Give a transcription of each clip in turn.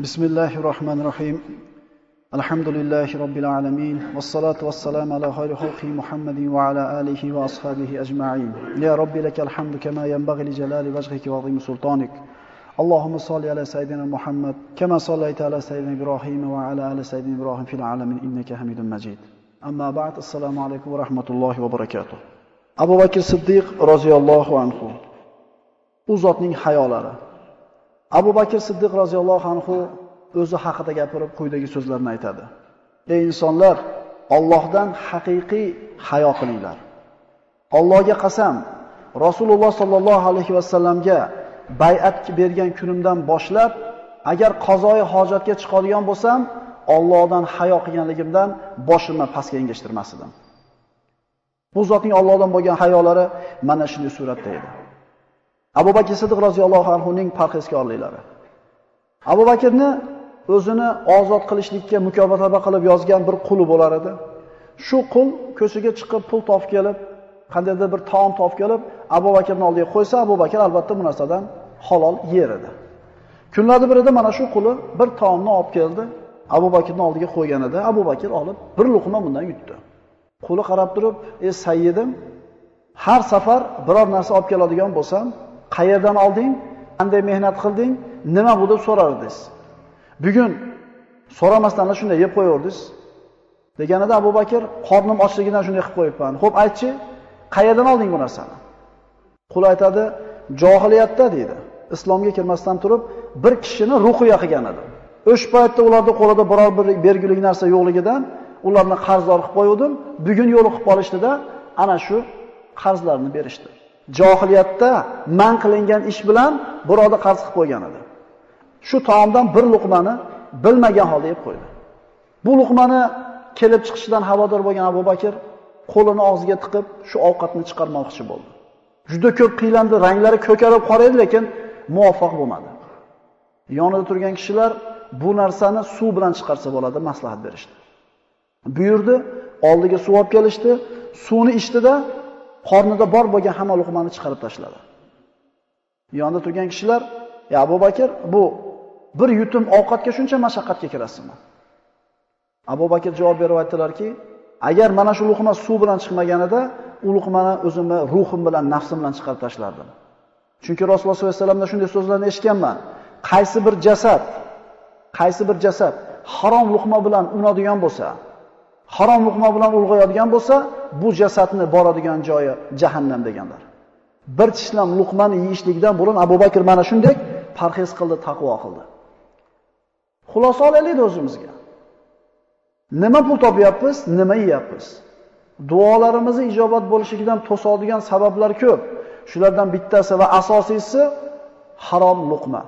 بسم الله الرحمن الرحيم. الحمد لله رب العالمين والصلاة والسلام على خير خلق محمد وعلى آله وأصحابه أجمعين. يا رب لك الحمد كما ينبغي لجلال وجهك وعظيم سلطانك. اللهم صل على سيدنا محمد كما صليت على سيدنا إبراهيم وعلى آل سيدنا إبراهيم في العالمين. إنك حميد مجيد. أما بعد السلام عليكم ورحمة الله وبركاته. أبو بكر الصديق رضي الله عنه u zotning Abu Bakr Siddiq roziyallohu anhu o'zi haqida gapirib quyidagi so'zlarni aytadi. Ey insonlar, Allohdan haqiqiy hayo qilinglar. Allohga qasam, Rasululloh sallallohu alayhi vasallamga bay'at bergan kunimdan boshlab, agar qazoi hojatga chiqadigan bo'lsam, Allohdan hayo qilganligimdan boshimni pastga engashtirmas edim. Bu zotning Allohdan bo'lgan hayolari mana shunday suratda edi. Abu Bakr Siddiq roziyallohu anhuning parhezkorliklari. Abu Bakrni o'zini ozod qilishlikka mukofotaba qilib yozgan bir quli bo'lar edi. Shu qul ko'chaga chiqib pul topib kelib, qandaydir bir taom topib kelib, Abu Bakrni oldiga qo'ysa, Abu Bakr albatta bu narsadan halol yer edi. Kunlarning birida mana shu quli bir taomni olib keldi, Abu Bakrni oldiga qo'ygan edi. Abu Bakr olib bir luqma bundan yutdi. Quli qarab turib, "Ey sayyidim, har safar biror narsa olib keladigan bo'lsam, qayerdan olding, qanday mehnat qilding, nima bu deb so'rardingiz. Bugun so'ramasdan shunday yeb qo'yardingiz. Deganida Abu Bakr qornim ochligidan shunday qilib qo'yibman. Xo'p, aytchi, qayerdan olding bu narsani? Qul aytadi, johiliyatda deydi. Islomga kirmasdan turib, bir kishini ruhiya qilgan edi. O'sha paytda ularda qo'lida biror bir bergulik narsa yo'qligidan ularni qarzdor qilib qo'ydim. Bugun yo'l qolishdida ana shu qarzlarni berishdi. Jahiliyatda man qilingan ish bilan birovga qarz qilib qo'ygan edi. Shu taomdan bir luqmani bilmagan holda yeb qo'ydi. Bu luqmani kelib chiqishidan havodor bo'lgan Abu Bakr qo'lini og'ziga tiqib shu ovqatni chiqarmoqchi bo'ldi. Juda ko'p qiylandi, ranglari ko'karib qoraydi, lekin muvaffaq bo'lmadi. Yonida turgan kishilar bu narsani suv bilan chiqarsa bo'ladi, maslahat berishdi. Buyurdi, oldiga suv olib kelishdi, suvni ichdida qornida bor bo'lgan hamma luqmani chiqarib tashladi. Yonida turgan kishilar, "Ya Abu Bakr, bu bir yutum ovqatga shuncha mashaqqatga kirasizmi?" Abu Bakr javob berib aytdilarki, "Agar mana shu luqma suv bilan chiqmaganida, u luqmani o'zimni ruhim bilan, nafsim bilan chiqarib tashlardim." Chunki Rasululloh sollallohu alayhi vasallamdan shunday so'zlarni eshitganman. Qaysi bir jasad, qaysi bir jasad harom luqma bilan unadigan bo'lsa, harom luqma bilan ulg'ayadigan bo'lsa, bu jasadni boradigan joyi jahannam deganlar. Bir tishlam luqmani yeyishlikdan burun Abu Bakr mana shunday parhez qildi, taqvo qildi. Xulosa olaylik o'zimizga. Nima pul topyapmiz, nima yeyapmiz? Duolarimizni ijobat bo'lishligidan to'sadigan sabablar ko'p. Shulardan bittasi va asosiysi harom luqma.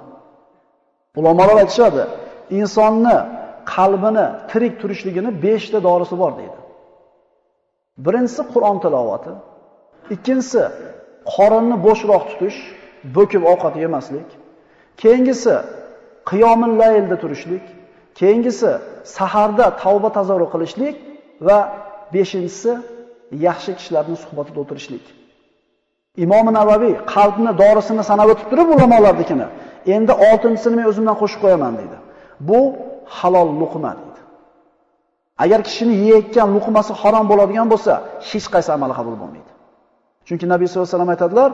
Ulamolar aytishadi, insonni qalbini tirik turishligini 5 ta dorisi bor deydi. Birinchisi Qur'on tilovati, ikkinchisi qorinni bo'shroq tutish, bo'kib ovqat yemaslik, keyingisi qiyomul laylda turishlik, keyingisi saharda tavba tazarru qilishlik va beshinchisi yaxshi kishilarning suhbatida o'tirishlik. Imom Navaviy qalbni dorisini sanab o'tib turib ulamolarnikini, endi 6-sini men o'zimdan qo'shib qo'yaman deydi. Bu halol luqma deydi. Agar kishini yeyotgan luqmasi harom bo'ladigan bo'lsa, hech qaysi amali qabul bo'lmaydi. Chunki Nabiy sollallohu alayhi vasallam aytadilar,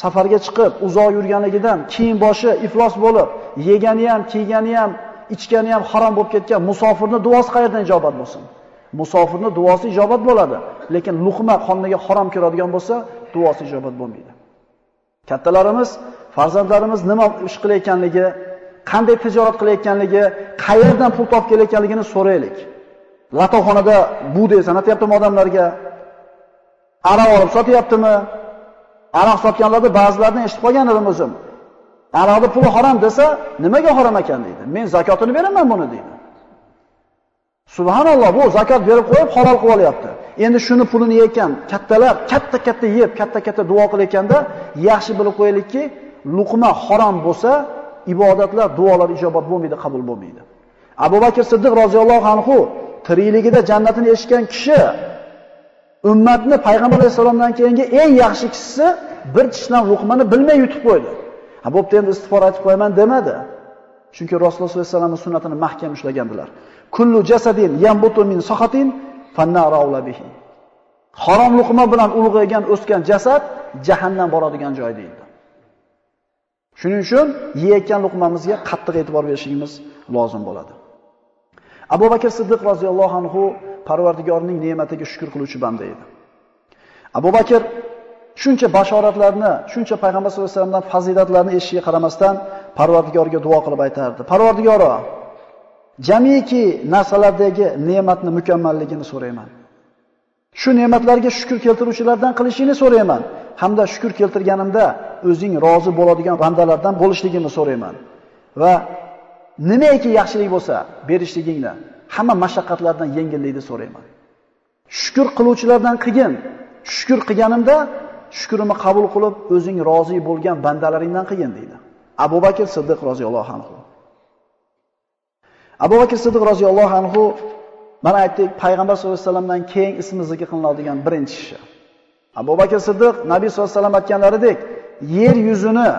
safarga chiqib uzoq yurganligidan kiyim boshi iflos bo'lib, yegani ham, kiygani ham, ichgani ham harom bo'lib ketgan musofirni duosi qayerdan ijobat bo'lsin? Musofirni duosi ijobat bo'ladi, lekin luqma qoniga harom kiradigan bo'lsa, duosi ijobat bo'lmaydi. Kattalarimiz farzandlarimiz nima ish qilayotganligi, qanday tijorat qilayotganligi, qayerdan pul topib kelayotganligini so'raylik. Latoxonada bu bug'doy sanatyaptimi odamlarga? Aroq olib sotyaptimi? Aroq sotganlarni ba'zilarini eshitib qolgan edim o'zim. Aroqni puli harom desa, nimaga harom ekan deydi. Men zakotini beraman buni deydi. Subhanalloh, bu zakot berib qo'yib halol qilib olyapti. Endi shuni pulini yeyotgan kattalar katta-katta yeb, katta-katta duo qilayotganda yaxshi bilib qo'yaylikki, luqma harom bo'lsa, ibodatlar, duolar ijobat bo'lmaydi, qabul bo'lmaydi. Abu Bakr Siddiq roziyallohu anhu tirikligida jannatini eshitgan kishi ummatni payg'ambar alayhisolamdan keyingi eng yaxshi kishisi bir tishdan luqmani bilmay yutib qo'ydi. Ha bo'pti endi istig'for aytib qo'yaman demadi. Chunki Rasululloh sollallohu alayhi vasallamning sunnatini mahkam ushlagandilar. Kullu jasadin yambutu min sahatin fannaru bihi. Harom luqma bilan ulg'aygan o'sgan jasad jahannam boradigan joy deyildi. Shuning uchun yeyotgan luqmamizga qattiq e'tibor berishimiz lozim bo'ladi. Abu Bakr Siddiq roziyallohu anhu Parvardigorning ne'matiga shukr qiluvchi banda edi. Abu Bakr shuncha bashoratlarni, shuncha payg'ambar sollallohu alayhi vasallamdan fazilatlarni eshitishiga qaramasdan Parvardigorga duo qilib aytardi. Parvardigoro, jamiki narsalardagi ne'matni mukammalligini so'rayman. Shu ne'matlarga shukr keltiruvchilardan qilishingni so'rayman. Hamda shukr keltirganimda o'zing rozi bo'ladigan bandalardan bo'lishligingni so'rayman. Va nimaiki yaxshilik bo'lsa, berishligingni, hamma mashaqqatlardan yengillikni so'rayman. Shukr qiluvchilardan qilgin. Shukr qilganimda shukrimni qabul qilib, o'zing rozi bo'lgan bandalaringdan qilgin deydi. Abu Bakr Siddiq roziyallohu anhu. Abu Bakr Siddiq roziyallohu anhu mana aytdik, payg'ambar sollallohu alayhi vasallamdan keyin ismi zikr qilinadigan birinchi kishi. Abu Bakr Siddiq Nabiy sollallohu alayhi vasallam aytganlaridek, yer yuzini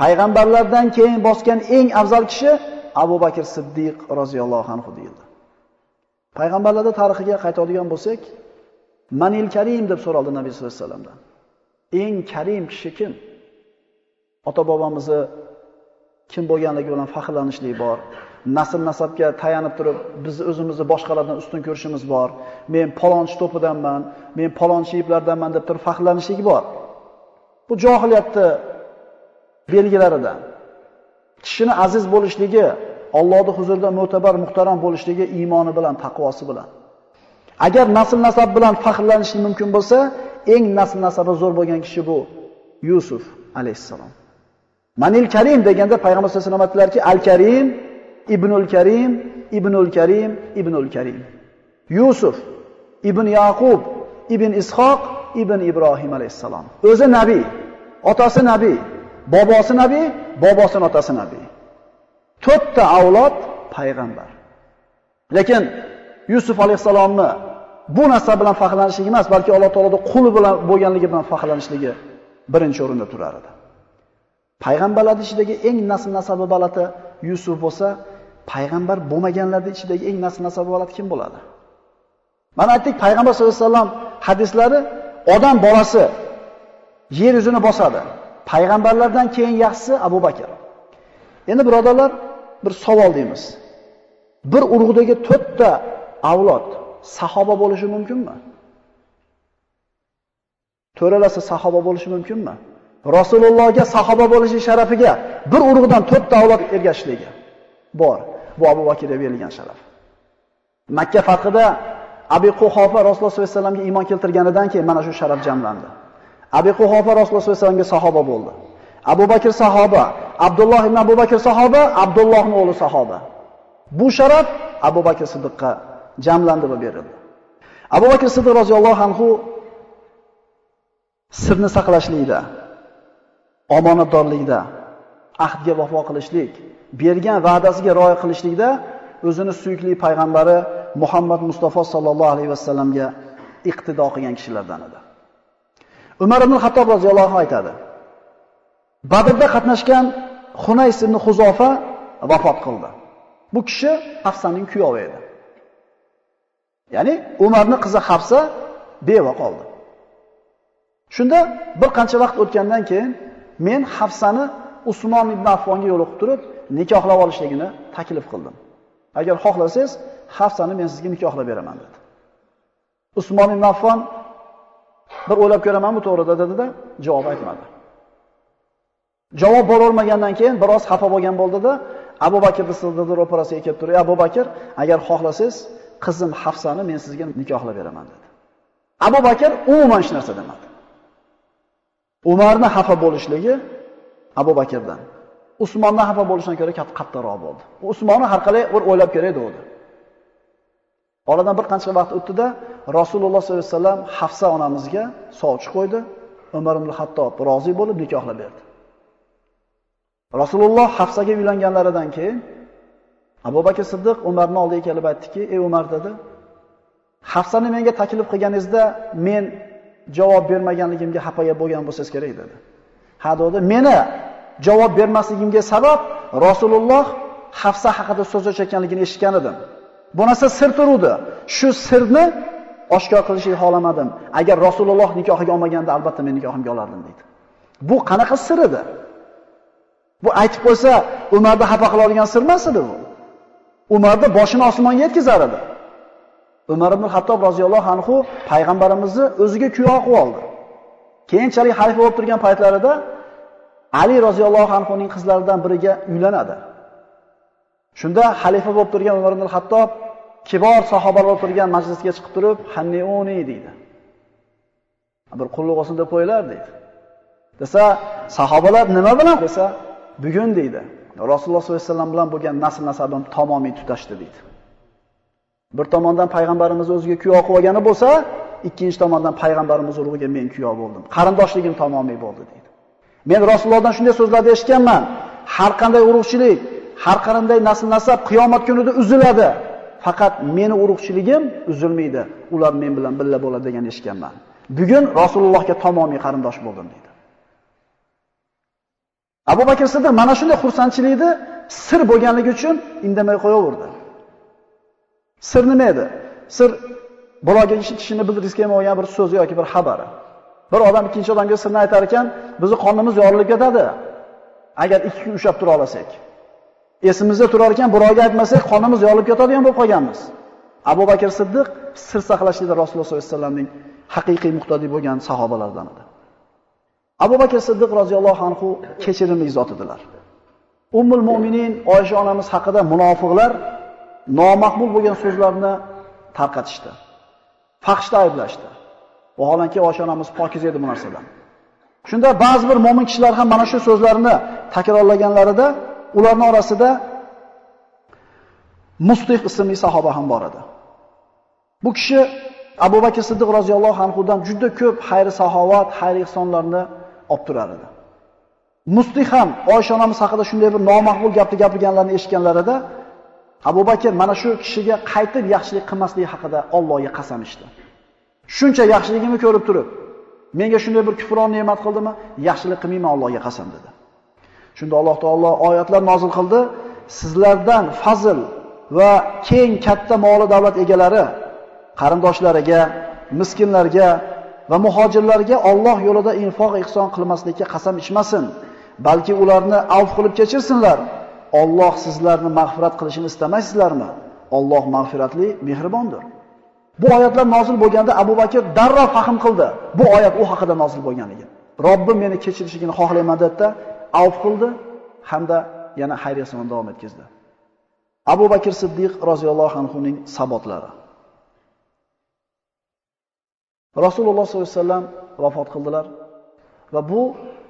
payg'ambarlardan keyin bosgan eng afzal kishi Abu Bakr Siddiq roziyallohu anhu deyildi. Payg'ambarlarda tarixiga qaytadigan bo'lsak, Manil Karim deb so'raldi Nabiy sollallohu alayhi vasallamdan. Eng karim kishi kim? Ota-bobomizni kim bo'lganligi bilan faxrlanishlik bor. Nasl nasabga tayanib turib, biz o'zimizni boshqalardan ustun ko'rishimiz bor. Men palonchi to'pidanman, men palonchi iplardanman deb turib faxrlanishlik bor. Bu johiliyatni belgilaridan. Kishini aziz bo'lishligi, Allohning huzurida mo'tabar, muhtaram bo'lishligi iymoni bilan, taqvosi bilan. Agar nasl nasab bilan faxrlanish mumkin bo'lsa, eng nasl nasabi zo'r bo'lgan kishi bu Yusuf alayhissalom. Manil Karim deganda payg'ambar sollallohu alayhi vasallam aytdilarki, Al-Karim, Ibnul Karim, Ibnul Karim, Ibnul Karim. Yusuf, Ibn Yaqub, Ibn Ishoq, Ibn Ibrohim alayhissalom. O'zi nabiy, otasi nabiy, bobosi nabiy, bobosining otasi nabiy. To'rtta avlod payg'ambar. Lekin Yusuf alayhissalomni bu narsa bilan faxrlanishlik emas, balki Alloh taoloning quli bilan bo'lganligi bilan faxrlanishligi birinchi o'rinda turar edi. Payg'ambarlar ichidagi eng nasl nasabi balati Yusuf bo'lsa, payg'ambar bo'lmaganlar ichidagi eng nasl nasab balati kim bo'ladi? Mana aytdik, payg'ambar sollallohu alayhi vasallam hadislari odam bolasi yer yuzini bosadi. Payg'ambarlardan keyin yaxshisi Abu Bakr. Endi birodarlar, bir savol deymiz. Bir urug'dagi to'rtta avlod sahoba bo'lishi mumkinmi? To'ralasi sahoba bo'lishi mumkinmi? Rasulullohga sahoba bo'lishi sharafiga bir urug'dan to'rtta avlod ergashishligi bor. Bu Abu Bakrga berilgan sharaf. Makka fathida Abi Quhofa Rasululloh sollallohu alayhi vasallamga iymon keltirganidan keyin mana shu sharaf jamlandi. Abi Quhofa Rasululloh sollallohu alayhi vasallamga sahoba bo'ldi. Abu Bakr sahoba, Abdulloh ibn Abu Bakr sahoba, Abdullohning o'g'li sahoba. Bu sharaf Abu Bakr Siddiqqa jamlandi va berildi. Abu Bakr Siddiq roziyallohu anhu sirni saqlashlikda, omonatdorlikda, ahdga vafo qilishlik, bergan va'dasiga rioya qilishlikda o'zini suyukli payg'ambari Muhammad Mustafa sallallohu alayhi vasallamga iqtido qilgan kishilardan edi. Umar ibn Xattob roziyallohu anhu aytadi: Badrda qatnashgan Xunays ibn Huzofa vafot qildi. Bu kishi Hafsaning kuyovi edi. Ya'ni Umarning qizi Hafsa beva qoldi. Shunda bir qancha vaqt o'tgandan keyin men Hafsani Usmon ibn Affonga yo'liqib turib, nikohlab olishligini taklif qildim. Agar xohlasangiz, Hafsani men sizga nikohlab beraman dedi. Usmon ibn Affon bir o'ylab ko'ramanmi to'g'rida dedi-da, javob aytmadi. Javob borolmagandan keyin biroz xafa bo'lgan bo'ldi-da, Abu Bakr Siddiqning ro'parasiga kelib turib, "Abu Bakr, agar xohlasangiz, qizim Hafsani men sizga nikohlab beraman" dedi. Abu Bakr umuman hech narsa demadi. Umarni xafa bo'lishligi Abu Bakrdan. Usmondan xafa bo'lishdan ko'ra qattiqroq bo'ldi. Usmonni har qalay bir o'ylab ko'ray dedi. Oradan bir qancha vaqt o'tdi-da, Rasululloh sollallohu alayhi vasallam Hafsa onamizga sovchi qo'ydi. Umar ibn Hattob rozi bo'lib nikohlab berdi. Rasululloh Hafsaga uylanganlaridan keyin Abu Bakr Siddiq Umarni oldiga kelib aytdiki: "Ey Umar" dedi. "Hafsani menga taklif qilganingizda men javob bermaganligimga xafa bo'lgan bo'lsangiz kerak" dedi. Ha dedi, "Meni javob bermasligimga sabab Rasululloh Hafsa haqida so'z ochayotganligini eshitgan edim. Bu narsa sir turuvdi. Shu sirni oshkor qilishni xohlamadim. Agar Rasululloh nikohiga olmaganda albatta men nikohimga olardim deydi. Bu qanaqa sir edi? Bu aytib qo'ysa Umarni xafa qiladigan sir emas edi bu. Umarni boshini osmonga yetkazar edi. Umar ibn Hattob roziyallohu anhu payg'ambarimizni o'ziga kuyov qilib oldi. Keyinchalik xalifa bo'lib turgan paytlarida Ali roziyallohu anhuning qizlaridan biriga uylanadi. Shunda xalifa bo'lib turgan Umar ibn Hattob kibor sahobalar turgan majlisga chiqib turib, "Hanniuni" deydi. Bir qulluq olsin deb qo'ylar deydi. Desa, sahobalar nima bilan desa, bugun deydi. Rasululloh sollallohu alayhi vasallam bilan bo'lgan nasl nasabim tamomiy tutashdi deydi. Bir tomondan payg'ambarimiz o'ziga kuyov qilib olgani bo'lsa, ikkinchi tomondan payg'ambarimiz urug'iga men kuyov bo'ldim. Qarindoshligim tamomiy bo'ldi deydi. Men Rasulullohdan shunday so'zlarni eshitganman. Har qanday urug'chilik, har qanday nasl nasab qiyomat kunida uziladi. Faqat meni urug'chiligim uzilmaydi. Ular men bilan birga bo'ladi degan eshitganman. Bugun Rasulullohga tamomiy qarindosh bo'ldim dedi. Abu Bakr Siddiq mana shunday xursandchilikni sir bo'lganligi uchun indamay qo'yaverdi. Sir nima edi? Sir birovga kishini bildirishga kelmagan bir so'z yoki bir xabari. Bir odam ikkinchi odamga sirni aytar ekan, bizni qonimiz yorilib ketadi. Agar ikki kun ushlab tura olasak. Esimizda turar ekan, birovga aytmasak, qonimiz yorilib ketadigan bo'lib qolganmiz. Abu Bakr Siddiq sir saqlashlikda Rasululloh sollallohu alayhi vasallamning haqiqiy muqtadiy bo'lgan sahobalaridan edi. Abu Bakr Siddiq roziyallohu anhu kechirimli zot edilar. Ummul Mu'minin Oysha onamiz haqida munofiqlar nomaqbul bo'lgan so'zlarni tarqatishdi. Fahshda ayblashdi. Vaholanki oshonamiz pokiz edi bu narsadan. Shunda ba'zi bir mo'min kishilar ham mana shu so'zlarni takrorlaganlarida ularning orasida Mustih ismli sahoba ham bor edi. Bu kishi Abu Bakr Siddiq roziyallohu anhudan juda ko'p xayr saxovat, xayr ihsonlarni olib turar edi. Mustih ham Oysha onamiz haqida shunday bir nomaqbul gapni gapirganlarni eshitganlarida Abu Bakr mana shu kishiga qaytib yaxshilik qilmasligi haqida Allohga qasam ichdi. Shuncha yaxshiligimni ko'rib turib, menga shunday bir kufron ne'mat qildimi? Yaxshilik qilmayman Allohga qasam dedi. Shunda Alloh taolo oyatlar nozil qildi. Sizlardan fazl va keng katta moli davlat egalari qarindoshlariga, miskinlarga va muhojirlarga Alloh yo'lida infoq ihson qilmaslikka qasam ichmasin, balki ularni avf qilib kechirsinlar. Alloh sizlarni mag'firat qilishini istamaysizlarmi? Alloh mag'firatli, mehribondir. Bu oyatlar nozil bo'lganda Abu Bakr darrov fahm qildi. Bu oyat u haqida nozil bo'lganligi. Robbim meni kechirishligini xohlayman dedi, avf qildi hamda yana xayriyasini davom etkazdi. Abu Bakr Siddiq roziyallohu anhu ning sabotlari. Rasululloh sollallohu alayhi vasallam vafot qildilar va bu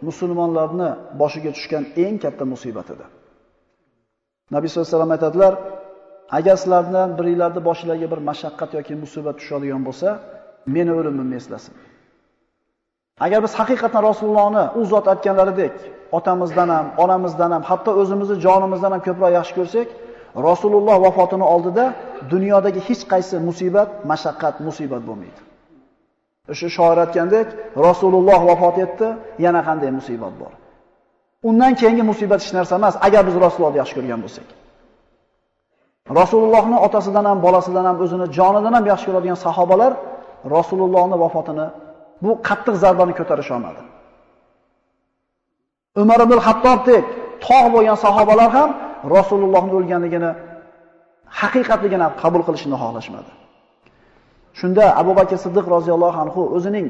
musulmonlarni boshiga tushgan eng katta musibat edi. Nabiy sollallohu alayhi vasallam aytadilar, agar sizlardan biringlarni boshlariga bir mashaqqat yoki musibat tushadigan bo'lsa, meni o'limimni eslasin. Agar biz haqiqatan Rasulullohni u zot aytganlaridek otamizdan ham, onamizdan ham, hatto o'zimizni jonimizdan ham ko'proq yaxshi ko'rsak, Rasululloh vafotini oldida dunyodagi hech qaysi musibat, mashaqqat, musibat bo'lmaydi. O'sha shoir aytgandek, Rasululloh vafot etdi, yana qanday musibat bor. Undan keyingi musibat hech narsa emas, agar biz Rasulullohni yaxshi ko'rgan bo'lsak. Rasulullohning otasidan ham, bolasidan ham, o'zini jonidan ham yaxshi ko'radigan sahobalar Rasulullohning vafotini bu qattiq zarbani ko'tarish olmadi. Umar ibn Hattobdek tog' bo'lgan sahobalar ham Rasulullohning o'lganligini haqiqatligini qabul qilishni xohlashmadi. Shunda Abu Bakr Siddiq roziyallohu anhu o'zining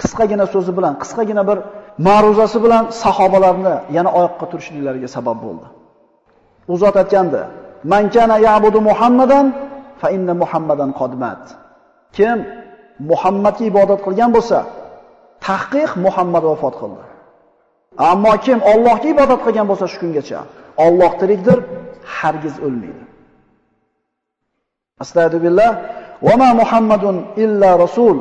qisqagina so'zi bilan, qisqagina bir ma'ruzasi bilan sahobalarni yana oyoqqa turishliklariga sabab bo'ldi. U zot aytgandi: "Man kana ya'budu Muhammadan fa inna Muhammadan qad. Kim Muhammadga ibodat qilgan bo'lsa, tahqiq Muhammad vafot qildi. Ammo kim Allohga ibodat qilgan bo'lsa shu kungacha, Alloh tirikdir, hargiz o'lmaydi. Astagfirullah. billah Va ma Muhammadun illa rasul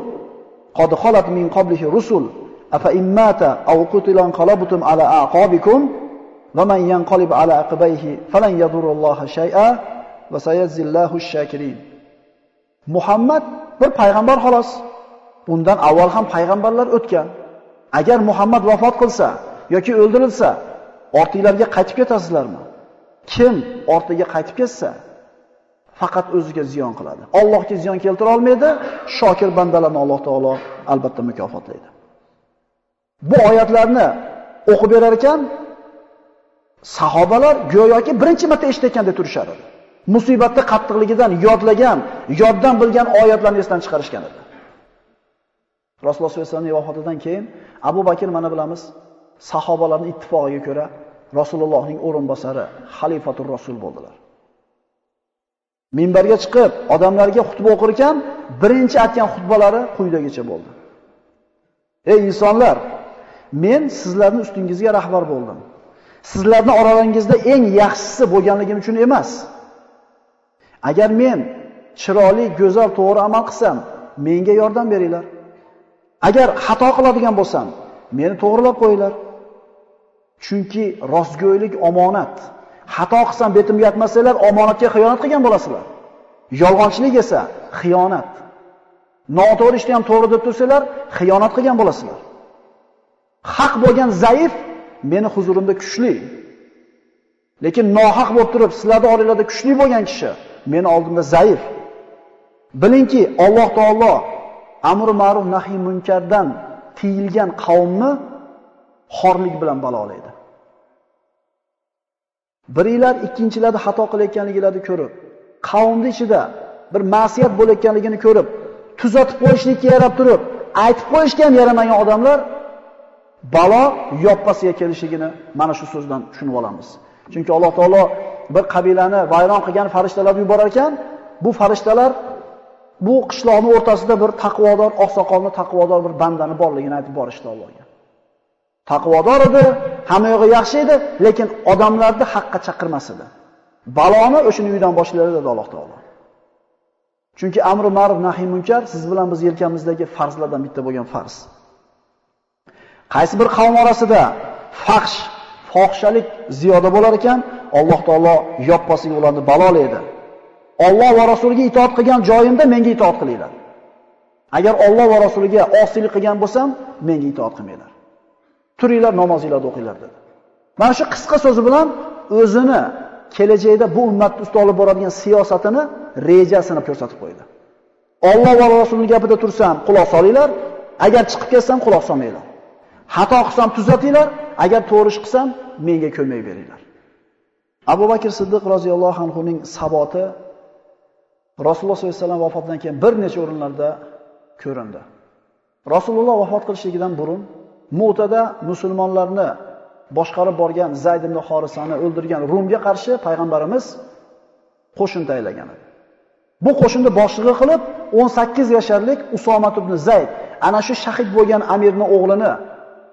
qad khalat min qablihi rusul afa immata aw qutilan qalabtum ala aqabikum va man yanqalib ala aqibayhi falan yadurulloha shay'a va sayazillahu shakirin Muhammad bir payg'ambar xolos. Undan avval ham payg'ambarlar o'tgan. Agar Muhammad vafot qilsa yoki o'ldirilsa, ortinglarga qaytib ketasizlarmi? Kim ortiga qaytib ketsa, faqat o'ziga ziyon qiladi. Allohga ziyon keltira olmaydi, shokir bandalarni Alloh taolo albatta mukofotlaydi. Bu oyatlarni o'qib berar ekan, sahobalar go'yoki birinchi marta eshitayotganda turishar edi. Musibatda qattiqligidan yodlagan, yoddan bilgan oyatlarni esdan chiqarishgan edi. Rasululloh sollallohu alayhi vasallamning vafotidan keyin Abu Bakr mana bilamiz, sahobalarning ittifoqiga ko'ra Rasulullohning o'rinbosari, xalifatur rasul bo'ldilar. Minbarga chiqib, odamlarga xutba o'qir ekan, birinchi aytgan xutbalari quyidagicha bo'ldi. Ey insonlar, men sizlarning ustingizga rahbar bo'ldim. Sizlarni oralaringizda eng yaxshisi bo'lganligim uchun emas. Agar men chiroyli, go'zal, to'g'ri amal qilsam, menga yordam beringlar. Agar xato qiladigan bo'lsam, meni to'g'rilab qo'yinglar. Chunki rostgo'ylik omonat. Xato qilsam betimga yetmasanglar, omonatga xiyonat qilgan bo'lasizlar. Yolg'onchilik esa xiyonat. Noto'g'ri ishni ham to'g'ri deb tursanglar, xiyonat qilgan bo'lasizlar. Haq bo'lgan zaif meni huzurimda kuchli. Lekin nohaq bo'lib turib, sizlarning oranglarda kuchli bo'lgan kishi meni oldimda zaif. Bilingki, Alloh taolo amr ma'ruf nahiy munkardan tiyilgan qavmni xorlik bilan balolaydi. Biringlar ikkinchilarni xato qilayotganliklarini ko'rib, qavmning ichida bir ma'siyat bo'layotganligini ko'rib, tuzatib qo'yishlikka yarab turib, aytib qo'yishga ham yaramagan odamlar balo yoppasiga kelishligini mana shu so'zdan tushunib olamiz. Chunki Alloh taolo bir qabilani vayron qilgan farishtalarni yuborar ekan, bu farishtalar bu qishloqning o'rtasida bir taqvodor, oqsoqolni taqvodor bir bandani borligini aytib borishdi Allohga. Taqvodor edi, hamma yo'g'i yaxshi edi, lekin odamlarni haqqa chaqirmas edi. Baloni o'shini uydan boshlaydi dedi Alloh taolo. Chunki amri ma'ruf nahiy munkar siz bilan biz yelkamizdagi farzlardan bitta bo'lgan farz. Qaysi bir qavm orasida fahsh, fohishalik ziyoda bo'lar ekan, Alloh taolo yoppasiga ularni balolaydi. Alloh va rasuliga itoat qilgan joyimda menga itoat qilinglar. Agar Alloh va rasuliga osiylik qilgan bo'lsam, menga itoat qilmanglar. Turinglar namozinglarni o'qinglar dedi. Mana shu qisqa so'zi bilan o'zini kelajakda bu ummatni ustida olib boradigan siyosatini, rejasini ko'rsatib qo'ydi. Alloh va rasulining gapida tursam, quloq solinglar, agar chiqib ketsam, quloq solmanglar. Xato qilsam tuzatinglar, agar to'g'ri ish qilsam, menga ko'mak beringlar. Abu Bakr Siddiq roziyallohu anhu ning saboti Rasululloh sollallohu alayhi vasallam vafotidan keyin bir necha o'rinlarda ko'rindi. Rasululloh vafot qilishligidan burun Mu'tada musulmonlarni boshqarib borgan Zayd ibn Xorisani o'ldirgan Rumga qarshi payg'ambarimiz qo'shin tayinlagan edi. Bu qo'shinni boshlig'i qilib 18 yasharlik Usomat ibn Zayd ana shu shahid bo'lgan amirning o'g'lini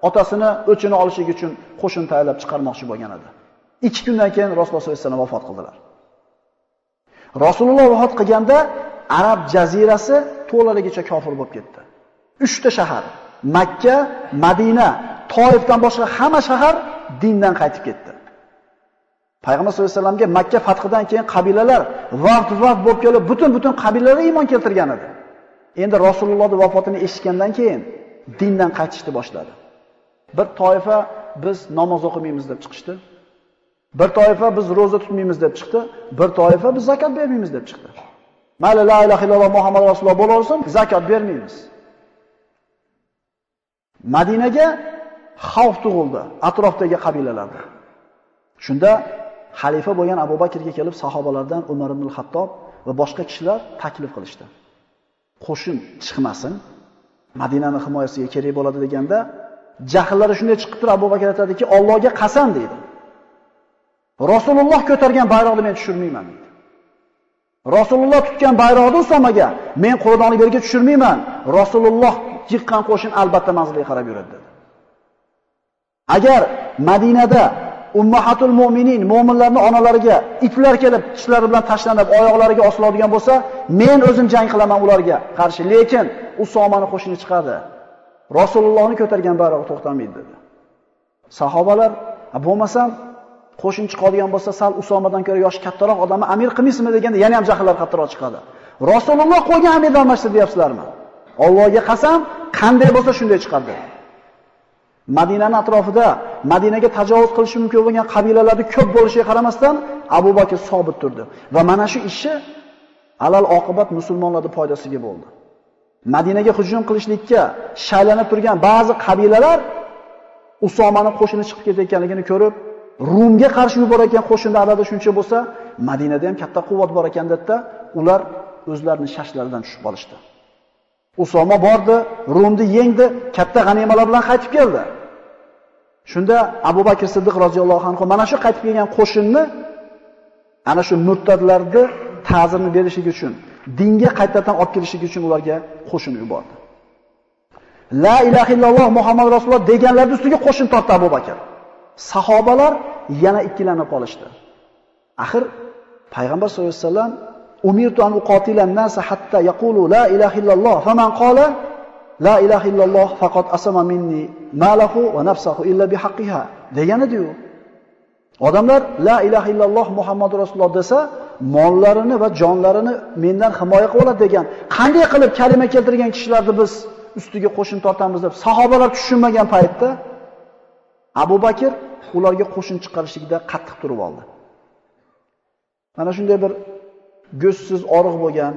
otasini o'chini olishlik uchun qo'shin tayyorlab chiqarmoqchi bo'lgan edi. 2 kundan keyin Rasululloh sollallohu alayhi vasallam vafot qildilar. Rasululloh vafot qilganda Arab jazirasi to'laligicha kofir bo'lib ketdi. 3 ta shahar Makka, Madina, Toifdan boshqa hamma shahar dindan qaytib ketdi. Payg'ambar sollallohu alayhi vasallamga Makka fathidan keyin qabilalar vaqt-vaqt bo'lib kelib, butun-butun qabilalar iymon keltirgan edi. Endi Rasulullohning vafotini eshitgandan keyin dindan qaytishni boshladi. Bir toifa biz namoz o'qimaymiz deb chiqishdi. Bir toifa biz roza tutmaymiz deb chiqdi. Bir toifa biz zakot bermaymiz deb chiqdi. Mayli la ilaha illalloh Muhammad rasululloh bo'laversin, zakot bermaymiz. Madinaga xavf tug'ildi atrofdagi qabilalarda. Shunda xalifa bo'lgan Abu Bakrga kelib sahobalardan Umar ibn al-Hattob va boshqa kishilar taklif qilishdi. Qo'shin chiqmasin, Madinani himoyasiga kerak bo'ladi deganda, jahllari shunday chiqib turib Abu Bakr aytadiki, Allohga qasam deydi. Rasululloh ko'targan bayroqni men tushirmayman deydi. Rasululloh tutgan bayroqni Usomaga men qo'rdonlik berga tushirmayman. Rasululloh yiqqan qo'shin albatta manzilga qarab yuradi dedi. Agar Madinada ummahatul mu'minin, mu'minlarning onalariga itlar kelib tishlari bilan tashlanib oyoqlariga osiladigan bo'lsa, men o'zim jang qilaman ularga qarshi. Lekin Usomani qo'shini chiqadi. Rasulullohni ko'targan bayroq to'xtamaydi dedi. Sahobalar, bo'lmasam qo'shin chiqadigan bo'lsa, sal Usomadan ko'ra yoshi kattaroq odamni amir qilmaysizmi deganda yana ham jahllar qattiqroq chiqadi. Rasululloh qo'ygan amirni almashtir deyapsizlarmi? Allohga qasam, qanday bo'lsa shunday chiqadi. Madinaning atrofida Madinaga tajovuz qilishi mumkin bo'lgan qabilalarning ko'p bo'lishiga qaramasdan Abu Bakr sobit turdi. Va mana shu ishi alal oqibat musulmonlarning foydasiga bo'ldi. Madinaga hujum qilishlikka shaylanib turgan ba'zi qabilalar Usomani qo'shini chiqib ketayotganligini ko'rib, Rumga qarshi yuborayotgan qo'shinda adadi shuncha bo'lsa, Madinada ham katta quvvat bor ekan dedda, ular o'zlarini shashlaridan tushib qolishdi. Usoma bordi, Rumni yengdi, katta g'animalar bilan qaytib keldi. Shunda Abu Bakr Siddiq roziyallohu anhu mana shu qaytib kelgan qo'shinni ana shu murtadlarni ta'zirni berishi uchun, dinga qaytadan olib kelishlik uchun ularga qo'shin yubordi. La ilaha illalloh Muhammad rasululloh deganlarning ustiga qo'shin tortdi Abu Bakr. Sahobalar yana ikkilanib qolishdi. Axir payg'ambar sollallohu alayhi vasallam umirtu an uqatilan nasa hatta yaqulu la ilaha illalloh faman qala la ilaha illalloh faqat asama minni malahu va nafsahu illa bihaqqiha degan edi-yu. Odamlar la ilaha illalloh Muhammad rasululloh desa, mollarini va jonlarini mendan himoya qilib oladi degan. Qanday qilib kalima keltirgan kishilarni biz ustiga qo'shin tortamiz deb sahobalar tushunmagan paytda Abu Bakr ularga qo'shin chiqarishlikda qattiq turib oldi. Mana shunday bir go'zsiz oriq bo'lgan,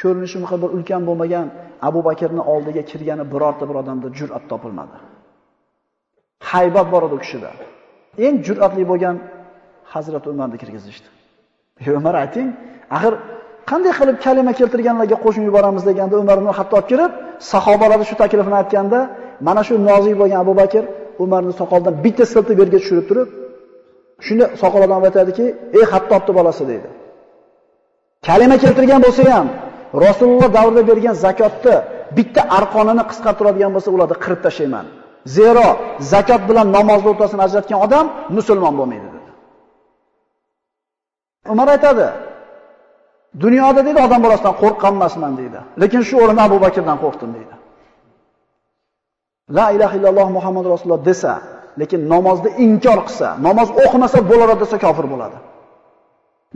ko'rinishi bir ulkan bo'lmagan Abu Bakrning oldiga kirgani birorta bir odamda jur'at topilmadi. Haybat bor edi u kishida. Eng jur'atli bo'lgan Hazrat Umarni kirgizishdi. Ey Umar ayting, axir qanday qilib kalima keltirganlarga qo'shib yuboramiz deganda Umar ibn Hattob kirib, sahobalarga shu taklifni aytganda, mana shu nozik bo'lgan Abu Bakr Umarni soqoldan bitta siltib yerga tushirib turib, shunda soqol odam aytadiki, "Ey Hattobning bolasi" deydi. Kalima keltirgan bo'lsa ham, Rasululloh davrida bergan zakotni bitta arqonini qisqartiradigan bo'lsa, ularni qirib tashlayman. Zero zakot bilan namozni o'rtasini ajratgan odam musulmon bo'lmaydi. Umar aytadi, Dunyoda deydi odam bolasidan qo'rqqan emasman deydi. Lekin shu o'rinda Abu Bakrdan qo'rqdim deydi. La ilaha illalloh Muhammad rasululloh desa, lekin namozni inkor qilsa, namoz o'qimasa bo'laradi desa kofir bo'ladi.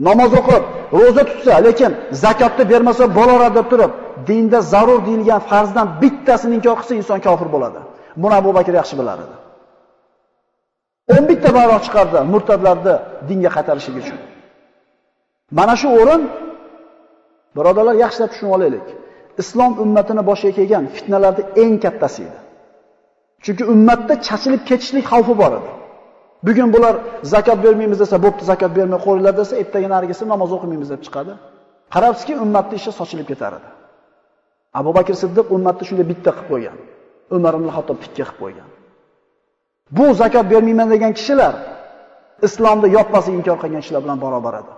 Namoz o'qib, roza tutsa, lekin zakotni bermasa bo'laradi deb turib, dinda zarur deyilgan farzdan bittasini inkor qilsa inson kofir bo'ladi. Buni Abu Bakr yaxshi bilar edi. 11 ta bayroq chiqardi murtadlarni dinga qaytarishlik uchun. Mana shu o'rin birodarlar yaxshilab tushunib olaylik. Islom ummatini boshiga kelgan fitnalarning eng kattasi edi. Chunki ummatda chachilib ketishlik xavfi bor edi. Bugun bular zakot bermaymiz desa, bo'pti zakot bermay qo'yinglar desa, ertaga narigisi namoz o'qimaymiz deb chiqadi. Qarabsizki, ummatning ishi sochilib ketar edi. Abu Bakr Siddiq ummatni shunday bitta qilib qo'ygan. Umar ibn Xattob ikki qilib qo'ygan. Bu zakot bermayman degan kishilar islomda yopmasi inkor qilgan kishilar bilan barobar edi.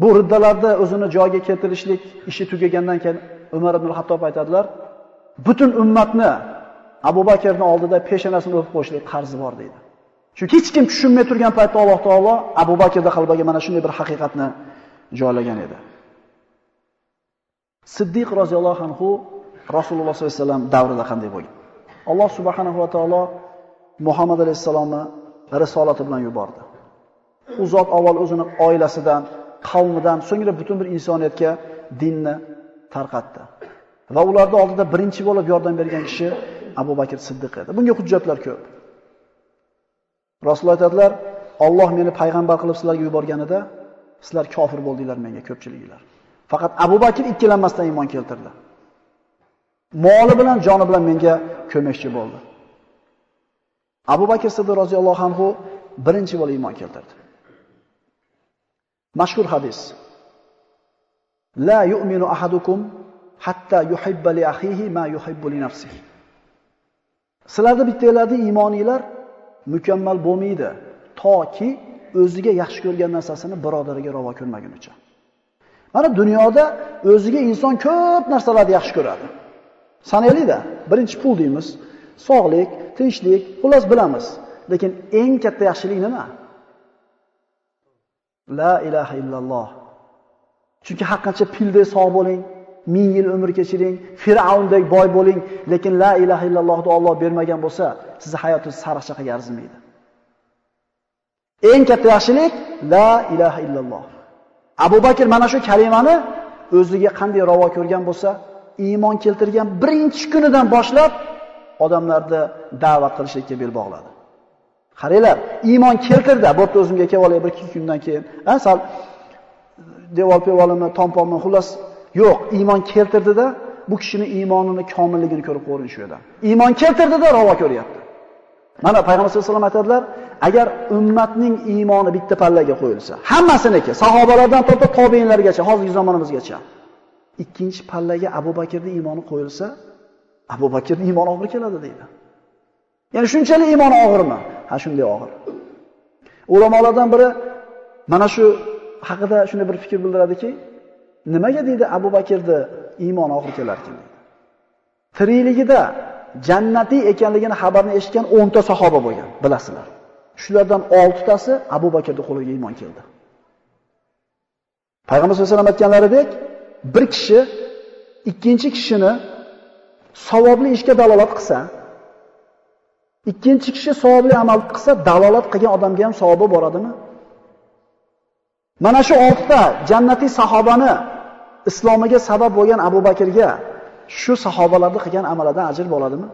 Bu riddalarda o'zini joyiga keltirishlik ishi tugagandan keyin Umar ibn Hattob aytadilar, butun ummatni Abu Bakrning oldida peshonasini o'pib qo'yishlik qarzi bor deydi. Chunki hech kim tushunmay turgan paytda Alloh taolo Abu Bakrda qalbiga mana shunday bir haqiqatni joylagan edi. Siddiq roziyallohu anhu Rasululloh sollallohu alayhi vasallam davrida qanday bo'lgan? Alloh subhanahu va taolo Muhammad alayhisalomni risolati bilan yubordi. U zot avval o'zini oilasidan, qavmidan, so'ngra butun bir insoniyatga dinni tarqatdi. Va ularning oldida birinchi bo'lib yordam bergan kishi Abu Bakr Siddiq edi. Bunga hujjatlar ko'p. Rasululloh aytadilar, Alloh meni payg'ambar qilib sizlarga yuborganida sizlar kofir bo'ldinglar menga ko'pchiliginglar. Faqat Abu Bakr ikkilanmasdan iymon keltirdi. Moli bilan, joni bilan menga ko'makchi bo'ldi. Abu Bakr Siddiq roziyallohu anhu birinchi bo'lib iymon keltirdi. Mashhur hadis. La yu'minu ahadukum hatta yuhibba li akhihi ma yuhibbu li nafsihi. Sizlarda bittalarning iymoninglar mukammal bo'lmaydi, toki o'ziga yaxshi ko'rgan narsasini birodariga ravo ko'rmagunicha. Mana dunyoda o'ziga inson ko'p narsalarni yaxshi ko'radi. Sanaylikda, birinchi pul deymiz, sog'lik, tinchlik, xullas bilamiz. Lekin eng katta yaxshilik nima? La ilaha illalloh. Chunki haqqancha pildek sog' bo'ling, ming yil umr kechiring, Fir'avndek boy bo'ling, lekin la ilaha illallohni Alloh bermagan bo'lsa, sizni hayotingiz sariqchaqaga arzimaydi. Eng katta yaxshilik la ilaha illalloh. Abu Bakr mana shu kalimani o'ziga qanday ravo ko'rgan bo'lsa, iymon keltirgan birinchi kunidan boshlab odamlarni da'vat qilishga bel bog'ladi. Qaranglar, iymon keltirdi, bo'pti o'zimga kelib olay bir ikki kundan keyin. Ha, sal devor pevolaman, tompomni xullas yo'q, iymon keltirdida bu kishini iymonini komilligini ko'rib ko'rin shu yerda. Iymon keltirdida ravo ko'ryapti. Mana payg'ambar sollallohu alayhi vasallam aytadilar, agar ummatning iymoni bitta pallaga qo'yilsa, hammasiniki, sahobalardan tortib tobiinlargacha, hozirgi zamonimizgacha, ikkinchi pallaga Abu Bakrning iymoni qo'yilsa, Abu Bakrning iymoni og'ir keladi deydi. Ya'ni shunchalik iymoni og'irmi? Ha, shunday og'ir. Ulamolardan biri mana shu haqida shunday bir fikr bildiradiki, nimaga deydi Abu Bakrni iymoni og'ir kelar ekan deydi. Tirikligida jannatiy ekanligini xabarni eshitgan 10 ta sahoba bo'lgan, bilasizlar. Shulardan 6 tasi Abu Bakrning qo'liga iymon keldi. Payg'ambar sollallohu alayhi vasallam aytganlaridek, bir kishi ikkinchi kishini savobli ishga dalolat qilsa, ikkinchi kishi savobli amal qilsa, dalolat qilgan odamga ham savobi boradimi? Mana shu ortda jannatiy sahobani islomiga sabab bo'lgan Abu Bakrga shu sahobalarni qilgan amalidan ajr bo'ladimi?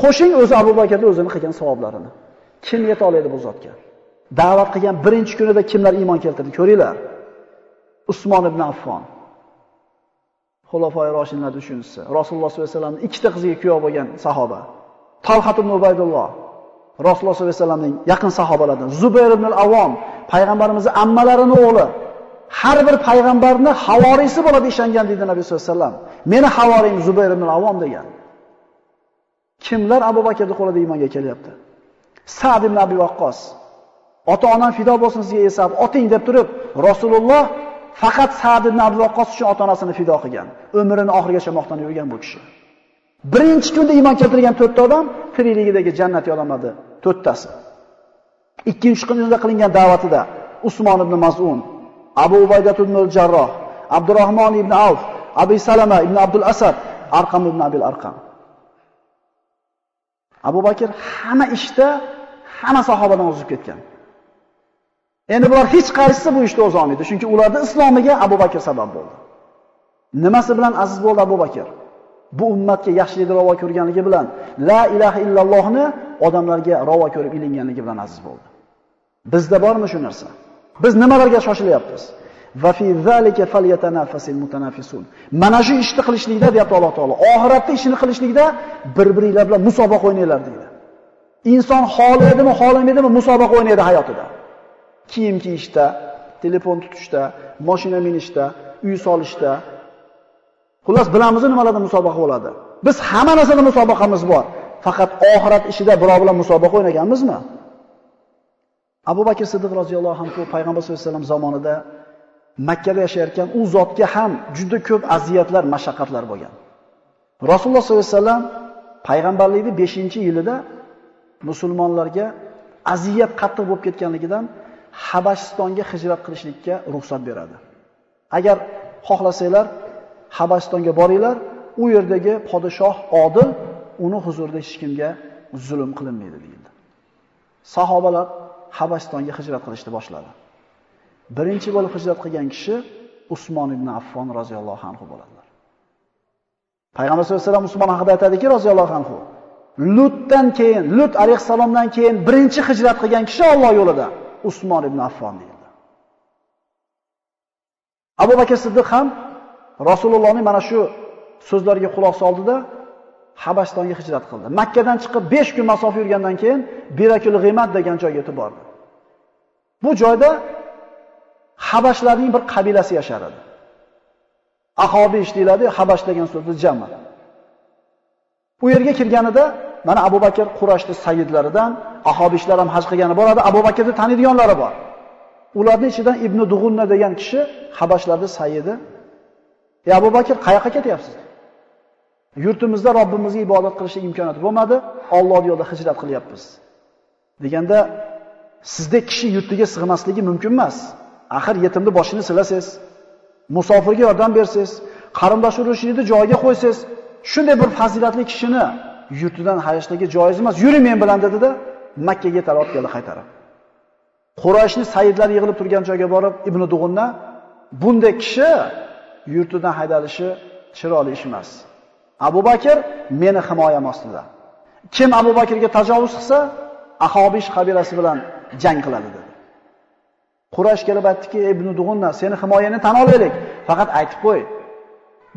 Qo'shing o'zi Abu Bakrning o'zini qilgan savoblarini. Kim yeta oladi bu zotga? Da'vat qilgan birinchi kunida kimlar iymon keltirdi? Ko'ringlar. Usmon ibn Affon. Xulofoi Roshidlar tushunsa, Rasululloh sollallohu alayhi vasallamning ikkita qiziga kuyov bo'lgan sahoba. Talhat ibn Ubaydulloh, Rasululloh sollallohu alayhi vasallamning yaqin sahobalaridan. Zubayr ibn al-Avvom, payg'ambarimizning ammalarining o'g'li. Har bir payg'ambarni havorisi bo'ladi ishongan deydi Nabiy sollallohu alayhi vasallam. Meni havorim Zubayr ibn al-Avvom degan. Kimlar Abu Bakrning qo'lida iymonga kelyapti? Sa'd ibn Abi Waqqas. Ota-onam fido bo'lsin sizga esab, oting deb turib, Rasululloh faqat Sa'd ibn Abi Waqqas uchun ota-onasini fido qilgan. Umrini oxirigacha maqtanib yurgan bu kishi. Birinchi kunda iymon keltirgan 4 ta odam tirikligidagi jannatiy odamlardi, to'rttasi. Ikkinchi kunda qilingan da'vatida Usmon ibn Maz'un, Abu Ubaydah ibn al-Jarroh, Abdurrahmon ibn Auf, Abi Salama ibn Abdul Asad, Arqam ibn Abil Arqam. Abu Bakr hamma ishda hamma sahobadan o'zib ketgan. Endi bular hech qaysisi bu ishda o'z olmaydi, chunki ularning islomiga Abu Bakr sabab bo'ldi. Nimasi bilan aziz bo'ldi Abu Bakr? Bu ummatga yaxshilikni ravo ko'rganligi bilan, la ilaha illallohni odamlarga ravo ko'rib ilinganligi bilan aziz bo'ldi. Bizda bormi shu narsa? Biz nimalarga shoshilyapmiz? Va fi zalika falyatanafasil mutanafisun. Mana shu ishni qilishlikda deyapti Alloh taolo. Oxiratda ishini qilishlikda bir-biringlar bilan musobaqa o'ynanglar deydi. Inson xohlaydimi, xohlamaydimi musobaqa o'ynaydi hayotida. Kiyim kiyishda, telefon tutishda, mashina minishda, uy solishda. Xullas bilamiz nimalarda musobaqa bo'ladi. Biz hamma narsada musobaqamiz bor. Faqat oxirat ishida birov bilan musobaqa o'ynaganmizmi? Abu Bakr Siddiq roziyallohu anhu payg'ambar sollallohu alayhi vasallam zamonida Makka da yashayotgan u zotga ham juda ko'p aziyatlar, mashaqqatlar bo'lgan. Rasululloh sollallohu alayhi vasallam payg'ambarlikning 5-yilida musulmonlarga aziyat qattiq bo'lib ketganligidan Habashistonga hijrat qilishlikka ruxsat beradi. Agar xohlasanglar Habastonga boringlar, u yerdagi podshoh odil, uni huzurida hech kimga zulm qilinmaydi deyildi. Sahobalar Habastonga hijrat qilishni boshladi. Birinchi bo'lib hijrat qilgan kishi Usmon ibn Affon roziyallohu anhu bo'ladilar. Payg'ambar sollallohu alayhi vasallam Usmon haqida aytadiki roziyallohu anhu, Lutdan keyin, Lut alayhisalomdan keyin birinchi hijrat qilgan kishi Alloh yo'lida Usmon ibn Affon deyildi. Abu Bakr Siddiq ham Rasulullohning mana shu so'zlariga quloq soldida Habashistonga hijrat qildi. Makkadan chiqib 5 kun masofa yurgandan keyin Birakul G'imat degan joyga yetib bordi. Bu joyda Habashlarning bir qabilasi yashar edi. Ahobiy deyiladi, Habash degan so'zni jami. U yerga kirganida mana Abu Bakr Qurashning sayyidlaridan, Ahobishlar ham haj qilgani boradi, Abu Bakrni taniydiganlari bor. Ularning ichidan Ibn Dug'unna degan kishi Habashlarning sayyidi. "Ey Abu Bakr, qayoqqa ketyapsiz?" Yurtimizda Robbimizga ibodat qilishga imkoniyati bo'lmadi, Alloh yo'lida hijrat qilyapmiz. Deganda sizda kishi yurtiga sig'masligi mumkin emas. Axir yetimni boshini silasiz, musofirga yordam bersiz, qarindosh urushingizni joyiga qo'ysiz, shunday bir fazilatli kishini yurtidan hayashligi joiz emas. Yuring men bilan dedi-da, yetar olib keldi qaytarib. qurayshni sayidlar yig'ilib turgan joyga borib Ibn Dug'unna bunday kishi yurtidan haydalishi chiroyli ish emas. Abu Bakr meni himoyam ostida. Kim Abu Bakrga tajovuz qilsa, Ahobish qabilasi bilan jang qiladi dedi. Qurash kelib aytdiki, Ibn Dug'unna, seni himoyani tan olaylik, faqat aytib qo'y.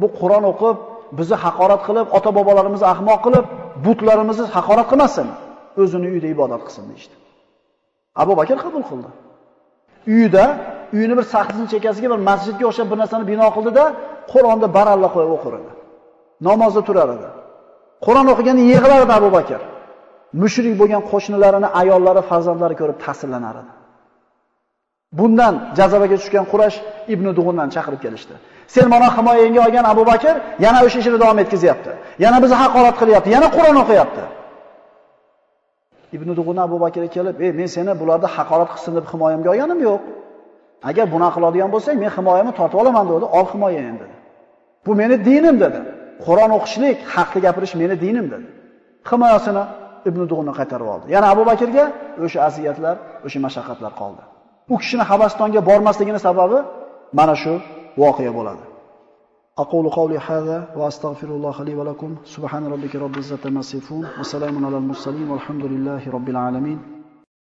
Bu Qur'on o'qib, bizni haqorat qilib, ota-bobolarimizni ahmoq qilib, butlarimizni haqorat qilmasin. O'zini uyida ibodat qilsin deydi. Abu Bakr qabul qildi. Uyida, uyini bir saxsini chekkasiga bir masjidga o'xshab bir narsani bino qildida, Qur'onni baralla qo'yib o'qir edi. Namozda turar edi. Qur'on o'qiganda yig'lar edi Abu Bakr. Mushrik bo'lgan qo'shnilarini, ayollari, farzandlari ko'rib ta'sirlanar edi. Bundan jazobaga tushgan Qurash Ibn Dug'undan chaqirib kelishdi. Sen mana himoyangga olgan Abu Bakr yana o'sha ishini davom etkazyapti. Yana bizni haqorat qilyapti, yana Qur'on o'qiyapti. Ibn Dug'un Abu Bakrga kelib, "Ey, men seni bularda haqorat qilsin deb himoyamga olganim yo'q. Agar bunaqa qiladigan bo'lsang, men himoyamni tortib olaman" dedi. "Ol himoyangni" dedi. "Bu meni dinim" dedi. Qur'on o'qishlik, haqni gapirish meni dinim dedi. Himoyasini Ibn Dug'unni qaytarib oldi. Yana Abu Bakrga o'sha aziyatlar, o'sha mashaqqatlar qoldi. U kishini Habastonga bormasligini sababi mana shu voqea bo'ladi. أقول قولي هذا وأستغفر الله لي ولكم سبحان ربك رب العزة ما يصفون وسلام على المرسلين والحمد لله رب العالمين